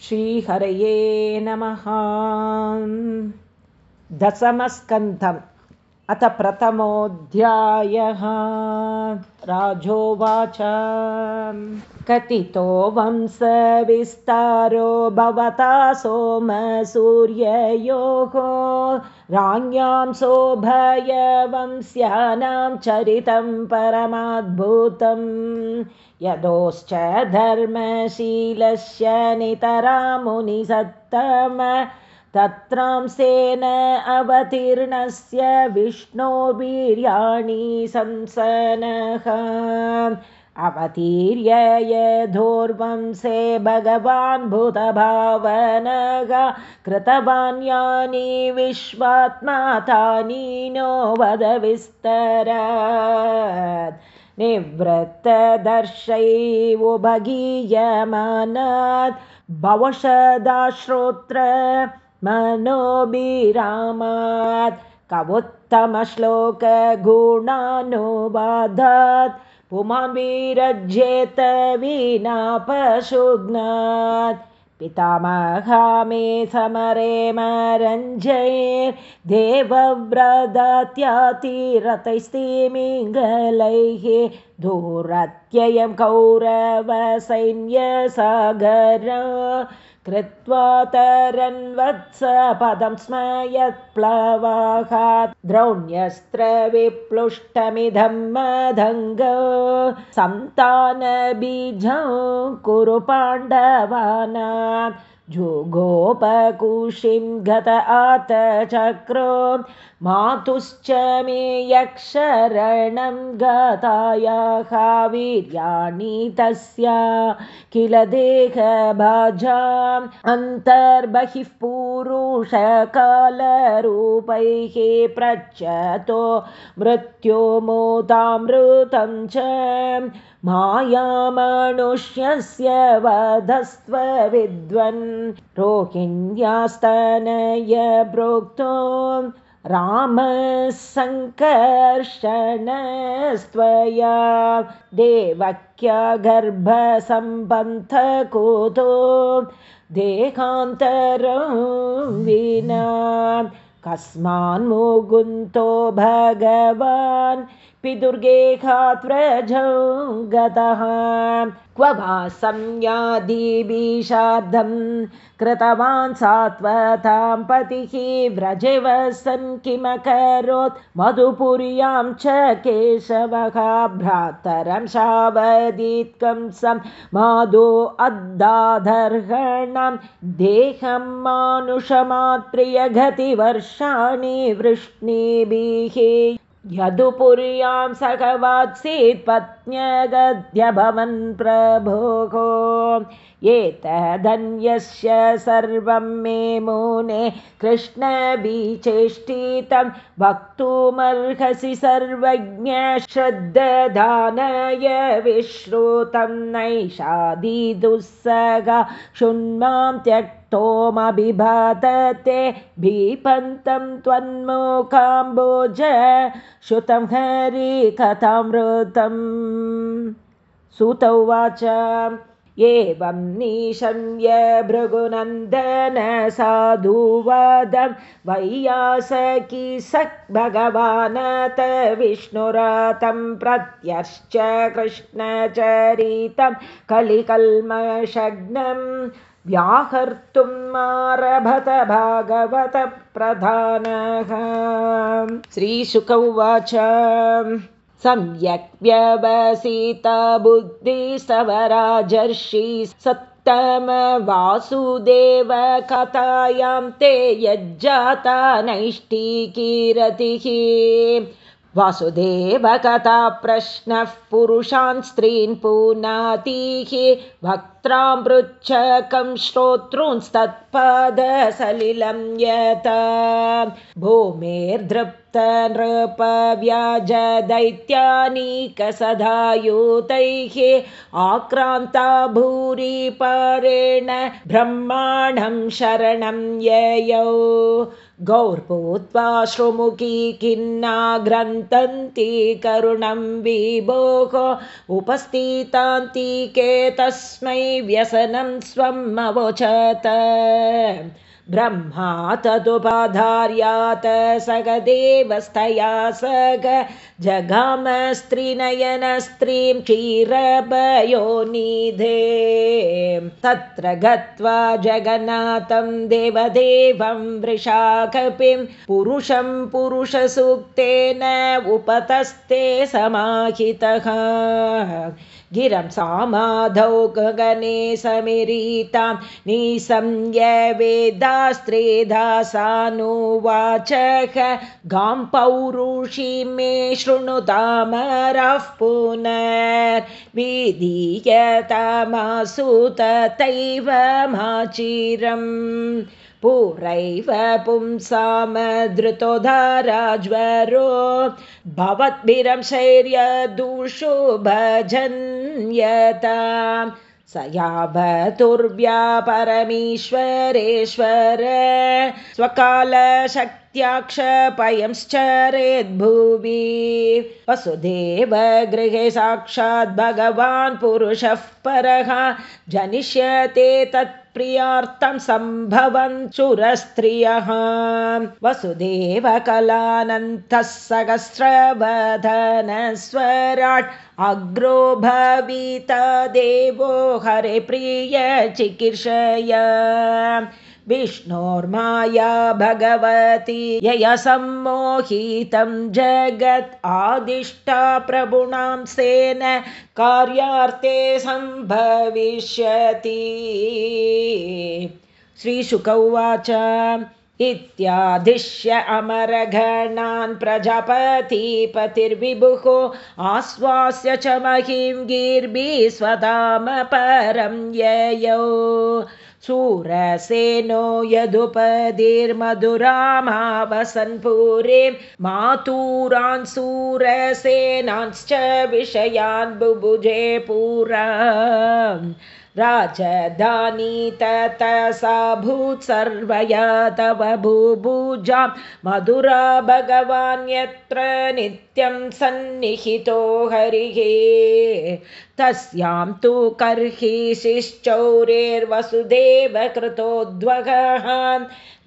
श्रीहरये नमः। दशमस्कन्धम्। अथ प्रथमोऽध्यायः। राजोवाच। कथितो वंशविस्तारो भवता सोमसूर्ययोः राज्ञां शोभयवंस्यानां चरितं परमाद्भुतं। यदोश्च धर्मशीलस्य नितरामुनिसत्तम तत्रांसेन अवतीर्णस्य विष्णोर्वीर्याणि संसनः अवतीर्य यधोर्वंशे भगवान् भूतभावनग कृतवान् यानि विश्वात्मा तानि नो वदविस्तर निवृत्तदर्शैवुभगीयमानात् भवषदाश्रोत्र मनोभिरामात् कवोत्तमश्लोकगुणानुवादात् पुमाभिरज्येत विना पशुघ्नात् पितामहा मे समरे मरञ्जये दूरत्ययं कौरवसैन्यसागर कृत्वा तरन्वत्सपदं स्म यत्प्लवाहात् द्रौण्यस्त्रविप्लुष्टमिदं मधङ्ग सन्तानबीजं कुरु पाण्डवानाम् जुगोपकुशिं गत आत चक्रो मातुश्च मे यक्षरणं गतायाः वीर्याणि तस्या किल देहभाजाम् अन्तर्बहिः पुरुषकालरूपैः प्रच्यतो मृत्यो मोतामृतं च मायामनुष्यस्य वधस्त्व विद्वन् रोहिण्यास्तनय प्रोक्तो रामसङ्कर्षणस्त्वया देवक्या गर्भसम्बन्धकुतो देहान्तरं विना। कस्मान्मुकुन्तो भगवान् पितुर्गेहात्व्रजौ गतः क्व वा संयादिभिषार्धं कृतवान् सात्वतां पतिः व्रजवसन् किमकरोत्? मधुपुर्यां च केशवः भ्रातरं शावदित्कं सं माधो अद्दाधर्हणं। देहं मानुषमात्प्रियगतिवर्षाणि वृष्णिभिः यदुपुर्यां सखवात्सीत् पत्न्यगद्यभवन् प्रभोः एतदन्यस्य सर्वं मे मुने कृष्णबीचेष्टितं वक्तुमर्हसि सर्वज्ञ श्रद्दधानय विश्रुतं नैषादिदुःसगा शुन्मां त्यक् ोमभिभातते भीपन्तं त्वन्मुखाम्बोज श्रुतं हरिकथामृतं सुत उवाच एवं निशम्य भृगुनन्दन साधुवादं वैयासकी सक् भगवानत विष्णुरातं प्रत्यश्च कृष्णचरितं कलिकल्मषग्नम् व्याहर्तुम् आरभत भागवतप्रधानः श्रीशुक उवाच सम्यक् व्यवसिता बुद्धिस्तवराजर्षि सप्तम वासुदेव कथायां ते यज्जाता नैष्टिकीरतिः वासुदेवकथा प्रश्नः पुरुषान् स्त्रीन् पुनातिः वक्त्रां पृच्छकं श्रोतॄंस्तत्पादसलिलं यत। भूमेर्धृप्तनृपव्याजदैत्यानीकसदायुतैः आक्रान्ता भूरि परेण ब्रह्माणं शरणं ययौ गौर्भूत्वा श्रुमुखी किन्ना ग्रन्थन्ति करुणं विभोः उपस्थितान्तिके तस्मै व्यसनं स्वम् अवोचत ब्रह्मा तदुपाधार्यात् सग जगाम स्त्रीनयनस्त्रीं क्षीरभयोनिधे तत्र गत्वा जगन्नाथं देवदेवं वृषाकपिं पुरुषं पुरुषसूक्तेन उपतस्ते समाहितः गिरं सामाधौ गगने समिरीतां निसंय वेदास्त्रेधासानुवाचः गां पौरुषि मे शृणुतामरः पुनर्विधीयतमासु तथैव माचिरम् पुरैव पुंसामधृतोधाराज्वरो भवद्भिरं शैर्यदुषु भजन्यता स यावतुर्व्या परमेश्वरेश्वर स्वकालशक्त्याक्षपयंश्चरेद्भुवि वसुदेव गृहे साक्षात् भगवान् पुरुषः परः। जनिष्यते तत् प्रियार्थं सम्भवन् चुरस्त्रियः वसुदेव कलानन्तः सहस्रवधनस्वराट् अग्रो भविता देवो हरे प्रिय चिकीर्षय विष्णोर्माया भगवती सम्मोहितं जगत् आदिष्टा प्रभुणां सेन कार्यार्थे सम्भविष्यति। श्रीशुक उवाच इत्यादिश्य अमरगणान् प्रजापतिपतिर्विभुः आश्वास्य च महीं परं ययौ शूरसेनो यदुपधिर्मधुरामावसन्पुरीं मातूरान् सूरसेनांश्च विषयान् बुभुजे पुरा राजधानी ततसा भूत् सर्वया तव भूभुजां मधुरा भगवान् यत्र नित्यं सन्निहितो हरिः। तस्यां तु कर्हिशिश्चौरेर्वसुदेव कृतोद्वगः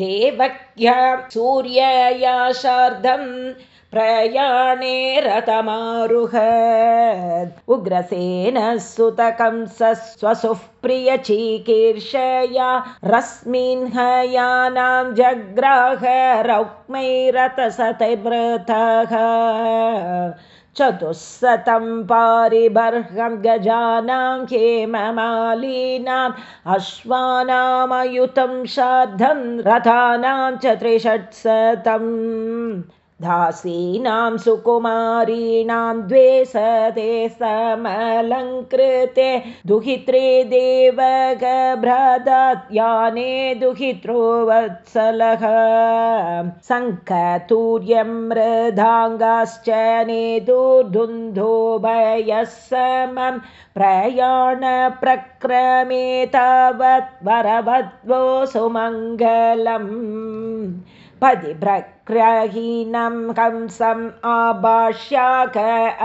देवक्या सूर्यया शार्धम् प्रयाणे रतमारुह उग्रसेनः सुतकं स स्वसुप्रियचिकीर्षया रश्मिन् हयानां जग्राह रौक्मैरतसतैर्वृतः चतुःशतं पारिबर्हं गजानां हेममालीनाम् अश्वानामयुतं शार्धं रथानां च त्रिषट्शतम् दासीनां सुकुमारीणां द्वे सते समलङ्कृते दुहित्रे देवगभ्रदत्याने दुहित्रो वत्सलः शङ्खतूर्यं मृदाङ्गाश्च नेदुर्धुन्धोभयः समं प्रयाणप्रक्रमे तावत् वरवद्वो सुमङ्गलम् पदिभ्रग्रहीनं हंसम् आभाष्याक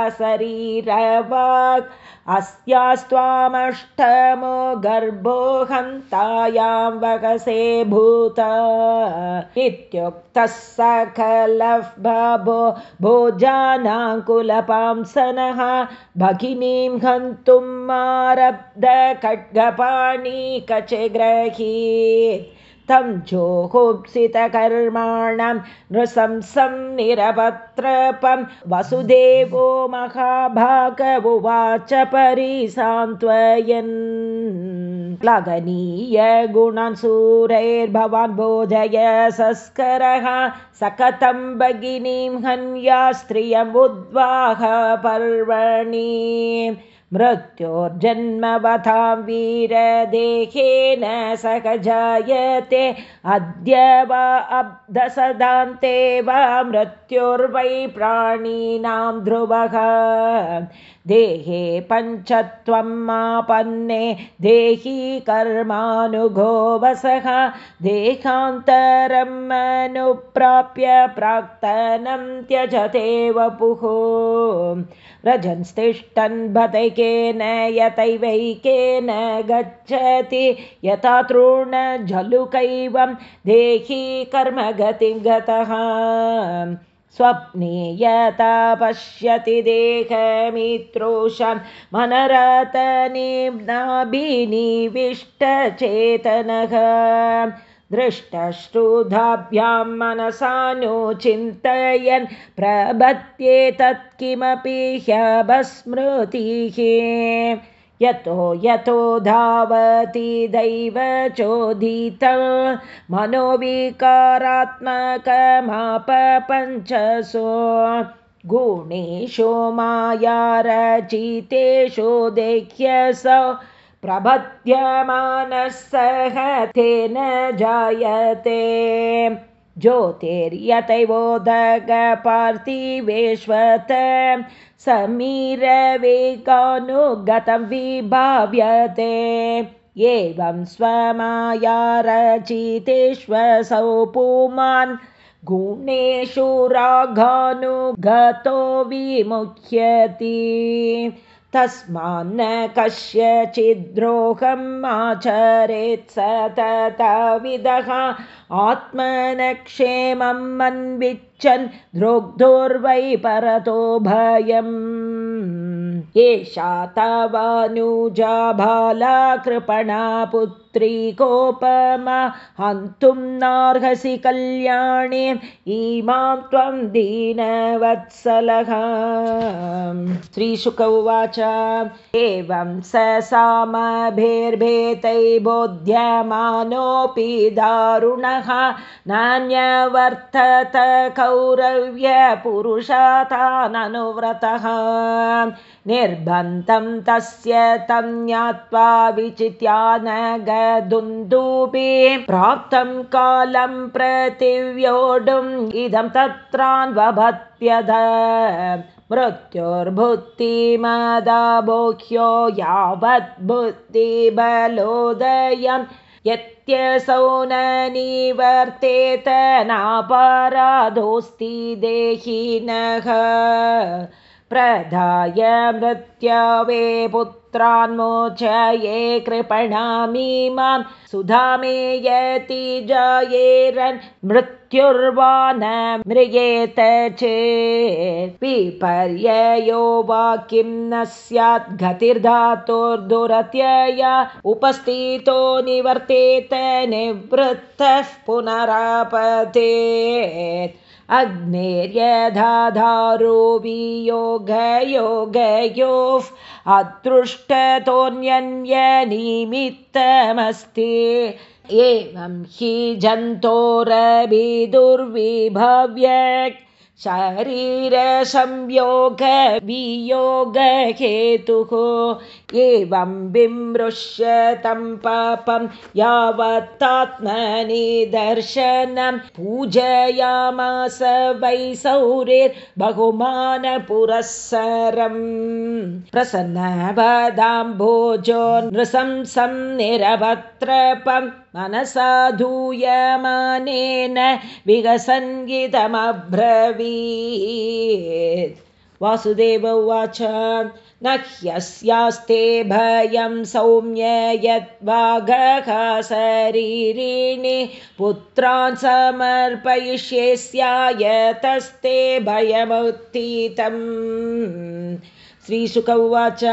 अशरीरवाक् अस्यास्त्वामष्टमो गर्भो हन्तायां वकसे भूत। इत्युक्तः सकलः बभो भोजानाङ्कुलपांसनः भगिनीं हन्तुम् आरब्ध खड्गपाणि कचे ग्रहीत् तं जोहोप्सितकर्माणां नृशंसं निरपत्रपं वसुदेवो महाभागवुवाच परिसान्त्वयन्। प्लगनीय गुणान् सूरैर्भवान् बोधय सस्करः। सकतं भगिनीं हन्या स्त्रियमुद्वाह पर्वणि मृत्योर्जन्मवतां वीरदेहेन जायते अद्य वा अब्धसदान्ते वा मृत्युर्वै प्राणिनां ध्रुवः। देहे पञ्चत्वम् आपन्ने देही कर्मानुगो वसः देहान्तरम् अनुप्राप्य प्राक्तनं त्यजते वपुः। रजंस्तिष्ठन् भतैकेन यतैवैकेन गच्छति। यथा तृणझलुकैवं देही कर्मगतिं गतः। स्वप्ने यथा पश्यति देहमित्रोषं मनरतनिम्नाभिनिविष्टचेतनः दृष्टश्रुधाभ्यां मनसा नो चिन्तयन् प्रबध्येतत् किमपि ह्यभस्मृतिः यतो यतो धावति दैव चोदित मनोविकारात्मकमापपञ्चसो। गुणेषु मायारचितेषु देह्यसौ प्रबध्यमानः सह तेन जायते। ज्योतिर्यतैवोदगपार्थिवेश्वत समीरवेगानुगतं विभाव्यते एवं स्वमायारचितेष्वसौ पुमान् गुणेषु रागानुगतो विमुह्यति तस्मान्न कस्यचिद्रोहम् आचरेत् सततविदः आत्मनक्षेमम् अन्विच्छन् द्रोग्धोर्वै परतो भयम्। एषा तवानुजा बाला कृपणा पुत्री कोपमा हन्तुं नार्हसि कल्याणे इमां त्वं दीनवत्सलः श्रीशुक उवाच। एवं स सामभिर्भेतै बोध्यमानोऽपि दारुणः नान्यवर्तत कौरव्यपुरुषाताननुव्रतः। निर्बन्धं तस्य तं ज्ञात्वा विचित्या न प्राप्तं कालं प्रतिव्योढुम् इदं तत्रान्वभत्यद मृत्युर्भुक्तिमदाबोह्यो यावत् बुद्धिबलोदयं यत्यसौ न निवर्तेत नापराधोऽस्ति देहिनः प्रधाय मृत्यवे पुत्रान्मोचये कृपणामि मां। सुधामेयति जायेरन् मृत्युर्वा न म्रियेत चेत्। विपर्ययो वा किं न स्यात् गतिर्धातोर्दुरत्यया उपस्थितो निवर्तेत निवृत्तः पुनरापतेत् अग्नेर्यधाधारो वियोगयोगयोः अदृष्टतोऽन्यन्यनिमित्तमस्ति। एवं हि जन्तोरभिदुर्विभव्य शरीरसंयोगवियोगहेतुः एवं विमृश्यतं पापं यावत्तात्मनिदर्शनं पूजयामास वै सौरिर्बहुमानपुरःसरम् प्रसन्नपदाम्भोजो नृशंसं निरभत्रपम् मनसा धूयमानेन विगसङ्गितमब्रवीत् वासुदेव उवाच न ह्यस्यास्ते भयं सौम्य यद्वाघः शरीरिणि पुत्रान् समर्पयिष्ये स्यायतस्ते भयमुत्थितम्। श्रीशुक उवाच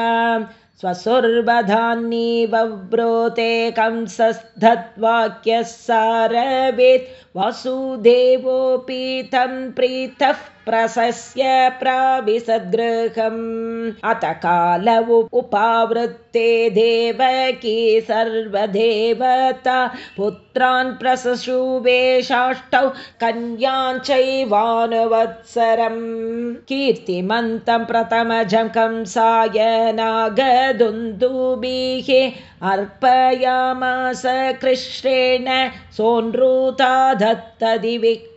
स्वसुर्वधान्निवव्रोते कंसस्तद्वाक्यः सारवेत् वासुदेवोऽपि तं प्रीतः प्रशस्य प्राविसद्गृहम् अत काल उपावृत्ते देवकी सर्वदेवता। पुत्रान् प्रसशुवेशाष्टौ कन्यां चैवानुवत्सरम्। कीर्तिमन्तं प्रथमजं कंसाय नागदुन्दुभिः अर्पयामास कृष्णेन सोनृता दत्तदिविक्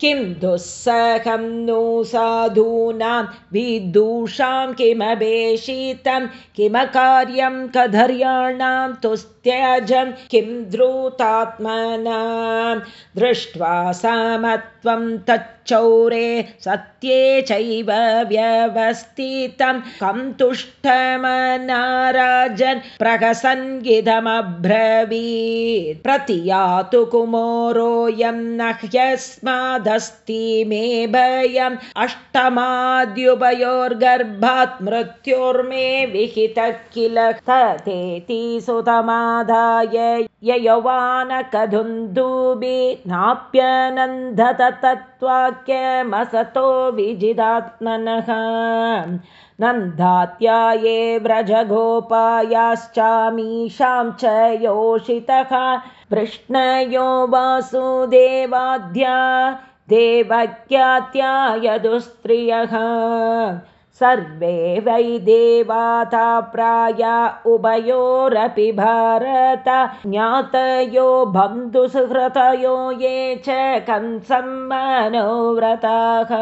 किं दुःसहं नु साधूनां विदूषां किमभेषितं किमकार्यं कधर्याणां तुस्त्यजं किं द्रुतात्मनां दृष्ट्वा समत्वं तच्चौरे सत्ये चैव व्यवस्थितं। कं तुष्टमनाराजन् प्रहसङ्गितमब्रवीत् प्रतियातु कुमोरोय न ह्यस्मादस्ति मे भयम्। अष्टमाद्युभयोर्गर्भात् मृत्युर्मे विहितः किल। तथेति ययवानकधुन्दुबि नाप्यनन्दत तत्त्वाक्यमसतो विजिदात्मनः। नन्दात्याये व्रजगोपायाश्चामीषां च योषितः। वृष्णयो वासुदेवाद्या देवज्ञात्यायदुस्त्रियः सर्वे वै देवाता प्राय उभयोरपि भारत। ज्ञातयो बन्धुसुहृतयो ये च कंसं मनोव्रताः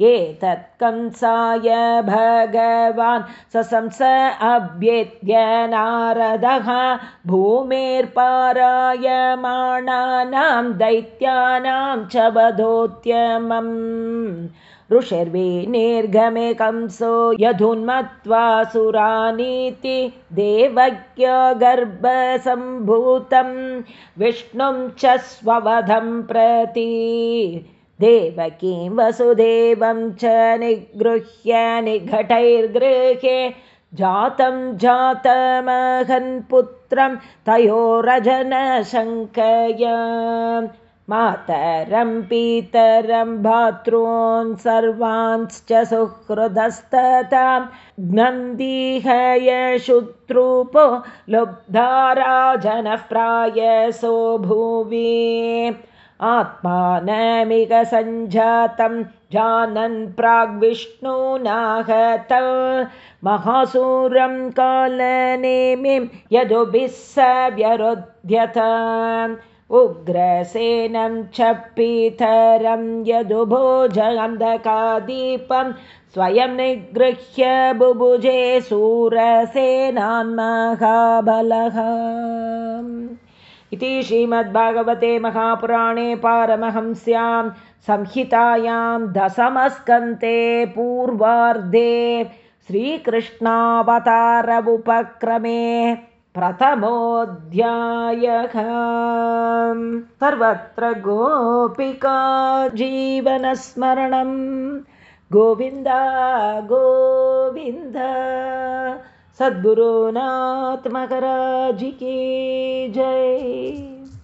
एतत् कंसाय भगवान् सशंस अभ्येत्य नारदः भूमेर्पारायमाणानां दैत्यानां च वधोद्यमम्। ऋषिर्विनिर्गमे कंसो यधुन्मत्वा सुरानीति देवज्ञगर्भसम्भूतं विष्णुं च स्ववधं प्रति देवकीं वसुदेवं च निगृह्य निघटैर्गृहे जातं जातमहन्पुत्रं तयोरजनशङ्कय। मातरं पितरं भातॄन् सर्वांश्च सुहृदस्ततां ज्ञन्दिहयशुत्रूपो लुब्धाराजनः प्रायसो भुवि आत्मानमिकसञ्जातं जानन् प्राग्विष्णुनाहत महासूरं कालनेमिं यदुभिः स व्यरुध्यत उग्रसेनं च पीतरं यदुभोजगन्धकादीपं स्वयं निगृह्य बुभुजे सूरसेनान्महाबलः इति श्रीमद्भागवते महापुराणे पारमहंस्यां संहितायां दशमस्कन्ते पूर्वार्धे श्रीकृष्णावतारमुपक्रमे प्रथमोऽध्यायः। सर्वत्र गोपिका जीवनस्मरणं। गोविन्द गोविन्द सद्गुरुनात्मकराजिके जय